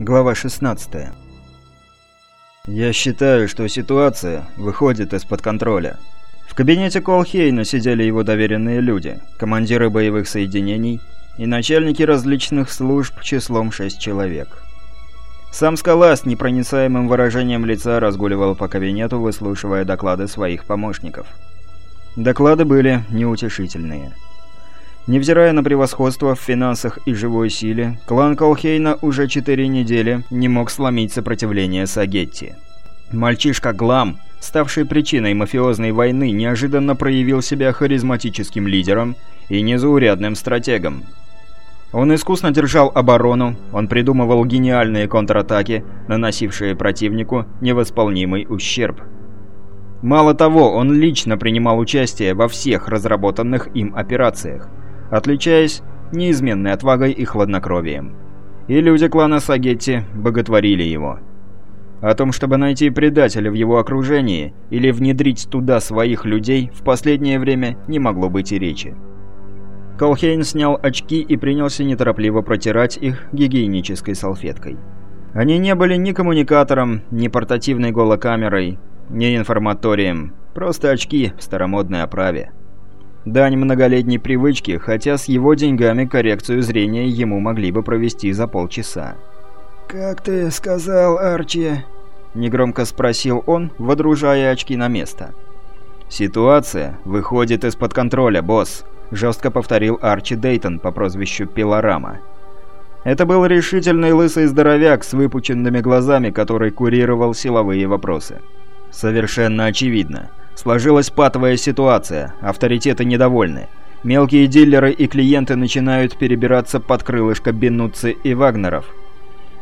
Глава 16. Я считаю, что ситуация выходит из-под контроля. В кабинете Колхейна сидели его доверенные люди, командиры боевых соединений и начальники различных служб числом 6 человек. Сам Скала с непроницаемым выражением лица разгуливал по кабинету, выслушивая доклады своих помощников. Доклады были неутешительные. Невзирая на превосходство в финансах и живой силе, клан Колхейна уже четыре недели не мог сломить сопротивление Сагетти. Мальчишка Глам, ставший причиной мафиозной войны, неожиданно проявил себя харизматическим лидером и незаурядным стратегом. Он искусно держал оборону, он придумывал гениальные контратаки, наносившие противнику невосполнимый ущерб. Мало того, он лично принимал участие во всех разработанных им операциях – отличаясь неизменной отвагой и хладнокровием. И люди клана Сагетти боготворили его. О том, чтобы найти предателя в его окружении или внедрить туда своих людей, в последнее время не могло быть и речи. Колхейн снял очки и принялся неторопливо протирать их гигиенической салфеткой. Они не были ни коммуникатором, ни портативной голокамерой, ни информаторием, просто очки в старомодной оправе. Дань многолетней привычки, хотя с его деньгами коррекцию зрения ему могли бы провести за полчаса. «Как ты сказал, Арчи?» – негромко спросил он, водружая очки на место. «Ситуация выходит из-под контроля, босс», – жестко повторил Арчи Дейтон по прозвищу Пилорама. Это был решительный лысый здоровяк с выпученными глазами, который курировал силовые вопросы. «Совершенно очевидно». Сложилась патовая ситуация, авторитеты недовольны. Мелкие дилеры и клиенты начинают перебираться под крылышко Бенуцци и Вагнеров.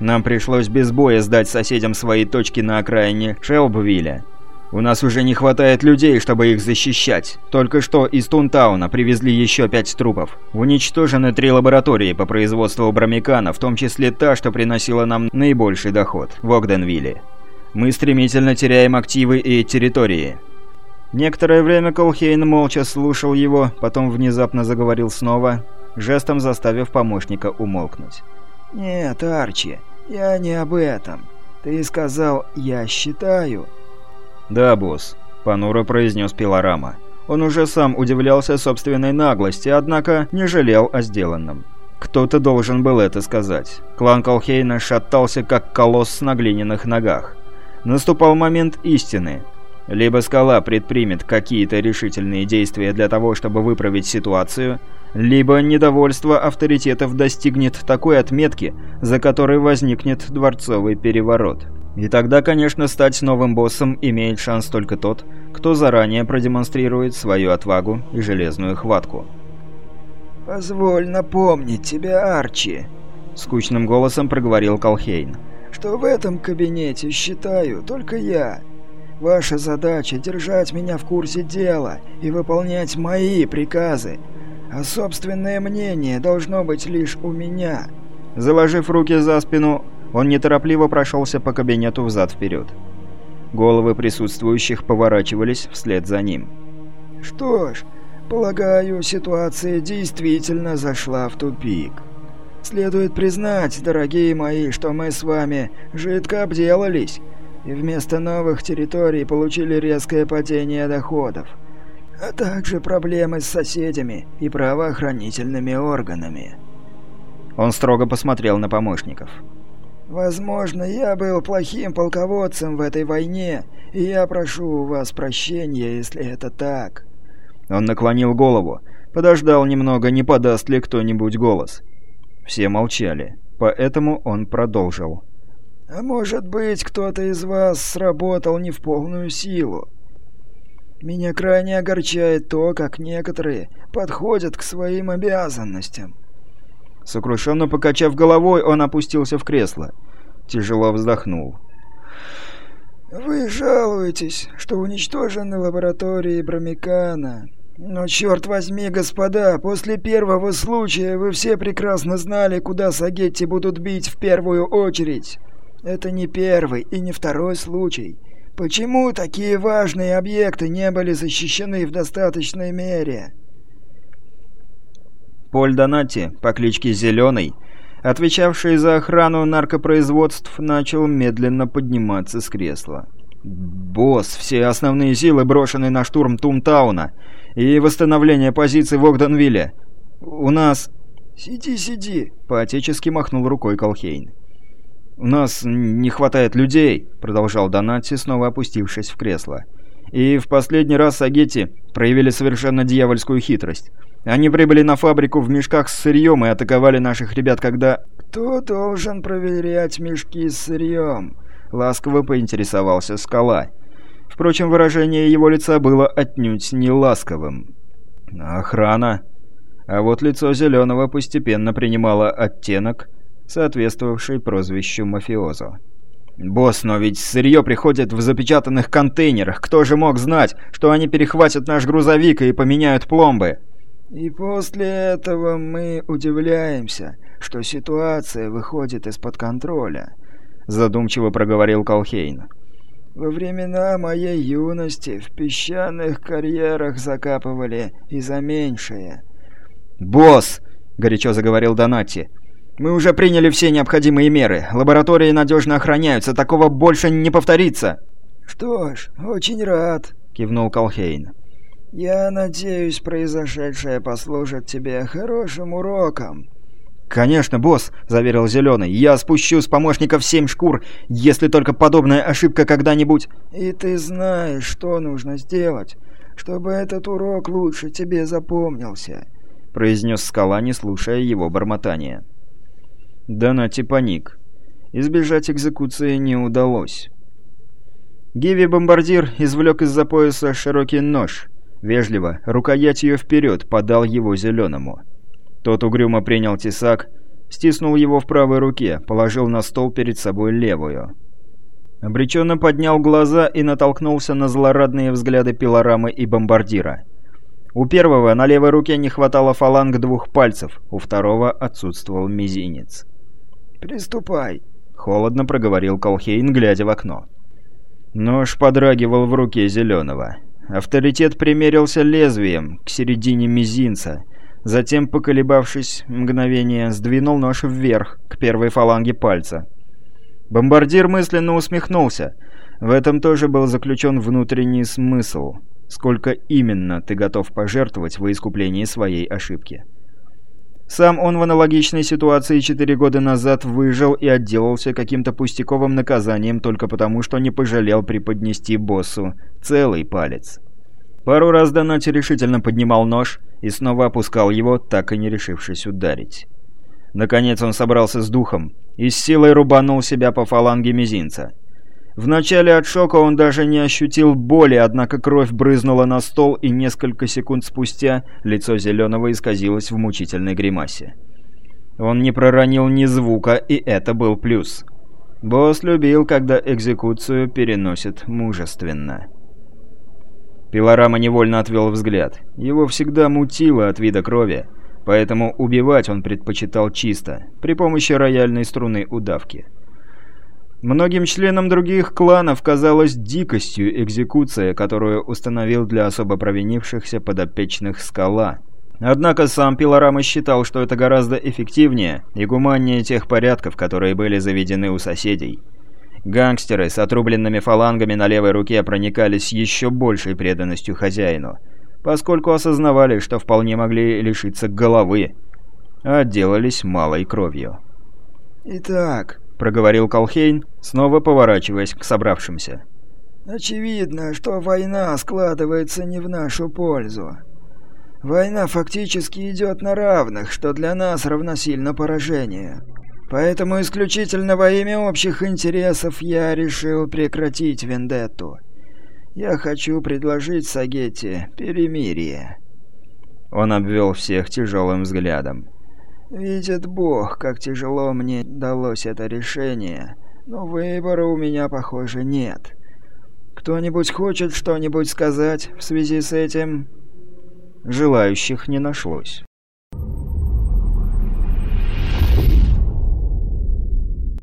Нам пришлось без боя сдать соседям свои точки на окраине Шелбвилля. У нас уже не хватает людей, чтобы их защищать. Только что из Тунтауна привезли еще пять трупов. Уничтожены три лаборатории по производству бромикана, в том числе та, что приносила нам наибольший доход в Огденвилле. Мы стремительно теряем активы и территории. Некоторое время Колхейн молча слушал его, потом внезапно заговорил снова, жестом заставив помощника умолкнуть. «Нет, Арчи, я не об этом. Ты сказал «я считаю». «Да, босс», — понуро произнес Пилорама. Он уже сам удивлялся собственной наглости, однако не жалел о сделанном. Кто-то должен был это сказать. Клан Колхейна шатался, как колосс на глиняных ногах. Наступал момент истины — либо скала предпримет какие-то решительные действия для того, чтобы выправить ситуацию, либо недовольство авторитетов достигнет такой отметки, за которой возникнет дворцовый переворот. И тогда, конечно, стать новым боссом имеет шанс только тот, кто заранее продемонстрирует свою отвагу и железную хватку. «Позволь напомнить тебе, Арчи», — скучным голосом проговорил Колхейн, «что в этом кабинете считаю только я, Ваша задача — держать меня в курсе дела и выполнять мои приказы, а собственное мнение должно быть лишь у меня». Заложив руки за спину, он неторопливо прошелся по кабинету взад-вперед. Головы присутствующих поворачивались вслед за ним. «Что ж, полагаю, ситуация действительно зашла в тупик. Следует признать, дорогие мои, что мы с вами жидко обделались» и вместо новых территорий получили резкое падение доходов, а также проблемы с соседями и правоохранительными органами. Он строго посмотрел на помощников. «Возможно, я был плохим полководцем в этой войне, и я прошу у вас прощения, если это так». Он наклонил голову, подождал немного, не подаст ли кто-нибудь голос. Все молчали, поэтому он продолжил. А может быть, кто-то из вас сработал не в полную силу. Меня крайне огорчает то, как некоторые подходят к своим обязанностям. Сокрушенно покачав головой, он опустился в кресло. Тяжело вздохнул. «Вы жалуетесь, что уничтожены лаборатории Бромикана. Но черт возьми, господа, после первого случая вы все прекрасно знали, куда Сагетти будут бить в первую очередь. Это не первый и не второй случай. Почему такие важные объекты не были защищены в достаточной мере? Поль Донати по кличке Зеленый отвечавший за охрану наркопроизводств, начал медленно подниматься с кресла. «Босс, все основные силы брошены на штурм Тумтауна и восстановление позиций в Огденвилле. У нас...» «Сиди, сиди», — поотечески махнул рукой Колхейн. «У нас не хватает людей», — продолжал Донатти, снова опустившись в кресло. «И в последний раз Сагетти проявили совершенно дьявольскую хитрость. Они прибыли на фабрику в мешках с сырьем и атаковали наших ребят, когда...» «Кто должен проверять мешки с сырьем?» — ласково поинтересовался Скала. Впрочем, выражение его лица было отнюдь не ласковым. «Охрана!» А вот лицо Зеленого постепенно принимало оттенок, соответствовавший прозвищу мафиозо. «Босс, но ведь сырье приходит в запечатанных контейнерах. Кто же мог знать, что они перехватят наш грузовик и поменяют пломбы?» И после этого мы удивляемся, что ситуация выходит из-под контроля, задумчиво проговорил Колхейн. Во времена моей юности в песчаных карьерах закапывали и за меньшее. «Босс!» — горячо заговорил Донати. «Мы уже приняли все необходимые меры. Лаборатории надежно охраняются. Такого больше не повторится». «Что ж, очень рад», — кивнул Колхейн. «Я надеюсь, произошедшее послужит тебе хорошим уроком». «Конечно, босс», — заверил Зеленый. «Я спущу с помощников семь шкур, если только подобная ошибка когда-нибудь...» «И ты знаешь, что нужно сделать, чтобы этот урок лучше тебе запомнился», — произнес скала, не слушая его бормотания. Донати паник. Избежать экзекуции не удалось. Гиви-бомбардир извлек из-за пояса широкий нож — Вежливо, рукоятью вперед, подал его зеленому. Тот угрюмо принял тесак, стиснул его в правой руке, положил на стол перед собой левую. Обреченно поднял глаза и натолкнулся на злорадные взгляды пилорамы и бомбардира. У первого на левой руке не хватало фаланг двух пальцев, у второго отсутствовал мизинец. «Приступай», — холодно проговорил Колхейн, глядя в окно. Нож подрагивал в руке зеленого. Авторитет примерился лезвием к середине мизинца. Затем, поколебавшись мгновение, сдвинул нож вверх, к первой фаланге пальца. Бомбардир мысленно усмехнулся. В этом тоже был заключен внутренний смысл. Сколько именно ты готов пожертвовать во искуплении своей ошибки. Сам он в аналогичной ситуации четыре года назад выжил и отделался каким-то пустяковым наказанием только потому, что не пожалел преподнести боссу целый палец. Пару раз Донати решительно поднимал нож и снова опускал его, так и не решившись ударить. Наконец он собрался с духом и с силой рубанул себя по фаланге мизинца. Вначале от шока он даже не ощутил боли, однако кровь брызнула на стол, и несколько секунд спустя лицо Зеленого исказилось в мучительной гримасе. Он не проронил ни звука, и это был плюс. Босс любил, когда экзекуцию переносит мужественно. Пилорама невольно отвел взгляд. Его всегда мутило от вида крови, поэтому убивать он предпочитал чисто, при помощи рояльной струны удавки. Многим членам других кланов казалась дикостью экзекуция, которую установил для особо провинившихся подопечных скала. Однако сам Пилорама считал, что это гораздо эффективнее и гуманнее тех порядков, которые были заведены у соседей. Гангстеры с отрубленными фалангами на левой руке проникались еще большей преданностью хозяину, поскольку осознавали, что вполне могли лишиться головы, а отделались малой кровью. «Итак», — проговорил Колхейн, снова поворачиваясь к собравшимся. «Очевидно, что война складывается не в нашу пользу. Война фактически идет на равных, что для нас равносильно поражению. Поэтому исключительно во имя общих интересов я решил прекратить вендетту. Я хочу предложить Сагетти перемирие». Он обвел всех тяжелым взглядом. «Видит Бог, как тяжело мне далось это решение, но выбора у меня, похоже, нет. Кто-нибудь хочет что-нибудь сказать в связи с этим?» Желающих не нашлось.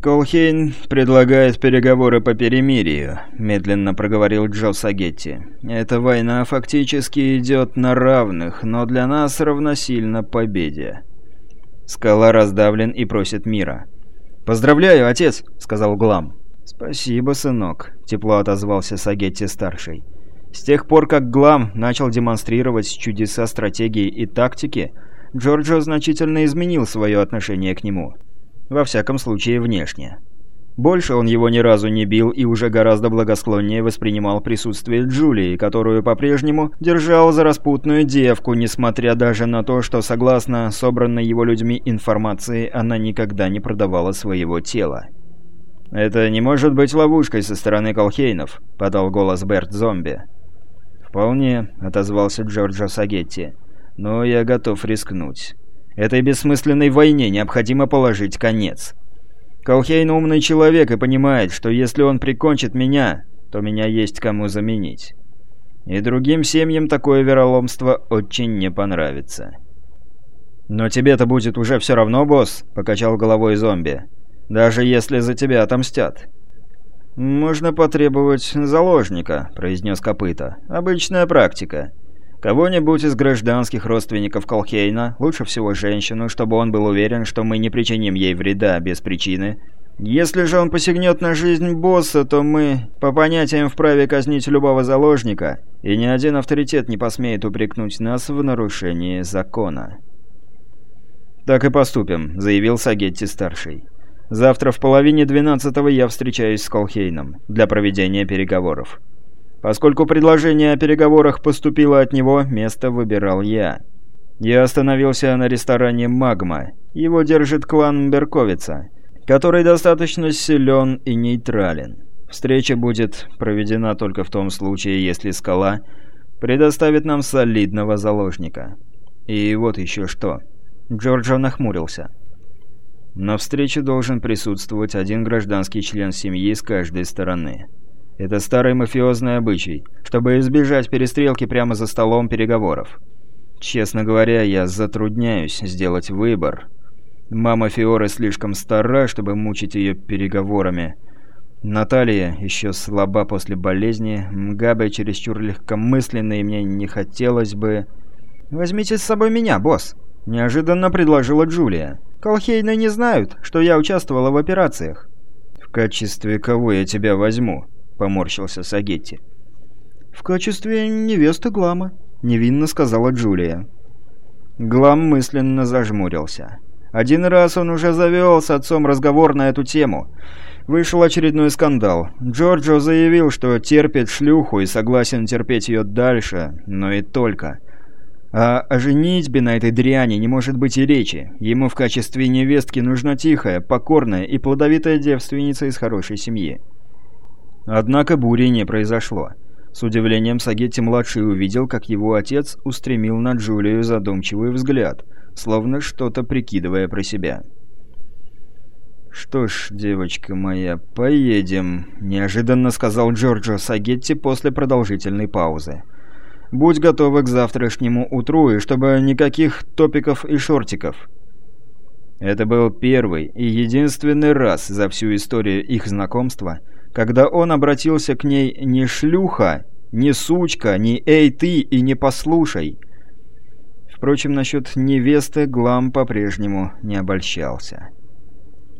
«Колхейн предлагает переговоры по перемирию», — медленно проговорил Джо Сагетти. «Эта война фактически идет на равных, но для нас равносильно победе». Скала раздавлен и просит мира. «Поздравляю, отец!» — сказал Глам. «Спасибо, сынок», — тепло отозвался Сагетти-старший. С тех пор, как Глам начал демонстрировать чудеса стратегии и тактики, Джорджо значительно изменил свое отношение к нему. Во всяком случае, внешне. Больше он его ни разу не бил и уже гораздо благосклоннее воспринимал присутствие Джулии, которую по-прежнему держал за распутную девку, несмотря даже на то, что, согласно собранной его людьми информации, она никогда не продавала своего тела. «Это не может быть ловушкой со стороны Колхейнов», — подал голос Берт Зомби. «Вполне», — отозвался Джорджо Сагетти. «Но я готов рискнуть. Этой бессмысленной войне необходимо положить конец». Колхейн умный человек и понимает, что если он прикончит меня, то меня есть кому заменить. И другим семьям такое вероломство очень не понравится. «Но тебе-то будет уже все равно, босс», — покачал головой зомби. «Даже если за тебя отомстят». «Можно потребовать заложника», — произнес Копыта. «Обычная практика. Кого-нибудь из гражданских родственников Колхейна, лучше всего женщину, чтобы он был уверен, что мы не причиним ей вреда без причины. Если же он посягнет на жизнь босса, то мы по понятиям вправе казнить любого заложника, и ни один авторитет не посмеет упрекнуть нас в нарушении закона. «Так и поступим», — заявил Сагетти-старший. «Завтра в половине двенадцатого я встречаюсь с Колхейном для проведения переговоров». Поскольку предложение о переговорах поступило от него, место выбирал я. Я остановился на ресторане «Магма». Его держит клан Берковица, который достаточно силен и нейтрален. Встреча будет проведена только в том случае, если скала предоставит нам солидного заложника. И вот еще что. Джорджо нахмурился. На встрече должен присутствовать один гражданский член семьи с каждой стороны. Это старый мафиозный обычай, чтобы избежать перестрелки прямо за столом переговоров. Честно говоря, я затрудняюсь сделать выбор. Мама Фиоры слишком стара, чтобы мучить ее переговорами. Наталья еще слаба после болезни, Мгабе чересчур легкомысленный, мне не хотелось бы... «Возьмите с собой меня, босс», — неожиданно предложила Джулия. «Колхейны не знают, что я участвовала в операциях». «В качестве кого я тебя возьму?» — поморщился Сагетти. «В качестве невесты Глама», — невинно сказала Джулия. Глам мысленно зажмурился. Один раз он уже завел с отцом разговор на эту тему. Вышел очередной скандал. Джорджо заявил, что терпит шлюху и согласен терпеть ее дальше, но и только. А о женитьбе на этой дряни не может быть и речи. Ему в качестве невестки нужна тихая, покорная и плодовитая девственница из хорошей семьи. Однако бури не произошло. С удивлением Сагетти-младший увидел, как его отец устремил на Джулию задумчивый взгляд, словно что-то прикидывая про себя. «Что ж, девочка моя, поедем», — неожиданно сказал Джорджо Сагетти после продолжительной паузы. «Будь готова к завтрашнему утру, и чтобы никаких топиков и шортиков». Это был первый и единственный раз за всю историю их знакомства — когда он обратился к ней не шлюха, не сучка, не эй ты и не послушай. Впрочем, насчет невесты Глам по-прежнему не обольщался.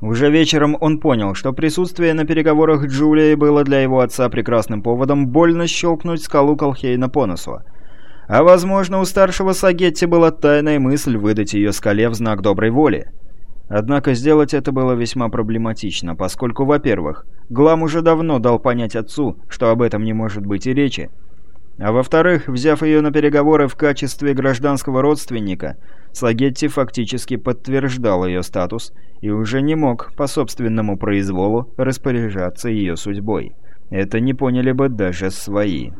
Уже вечером он понял, что присутствие на переговорах Джулии было для его отца прекрасным поводом больно щелкнуть скалу Колхейна по носу. А возможно, у старшего Сагетти была тайная мысль выдать ее скале в знак доброй воли. Однако сделать это было весьма проблематично, поскольку, во-первых, Глам уже давно дал понять отцу, что об этом не может быть и речи, а во-вторых, взяв ее на переговоры в качестве гражданского родственника, Слагетти фактически подтверждал ее статус и уже не мог по собственному произволу распоряжаться ее судьбой. Это не поняли бы даже свои.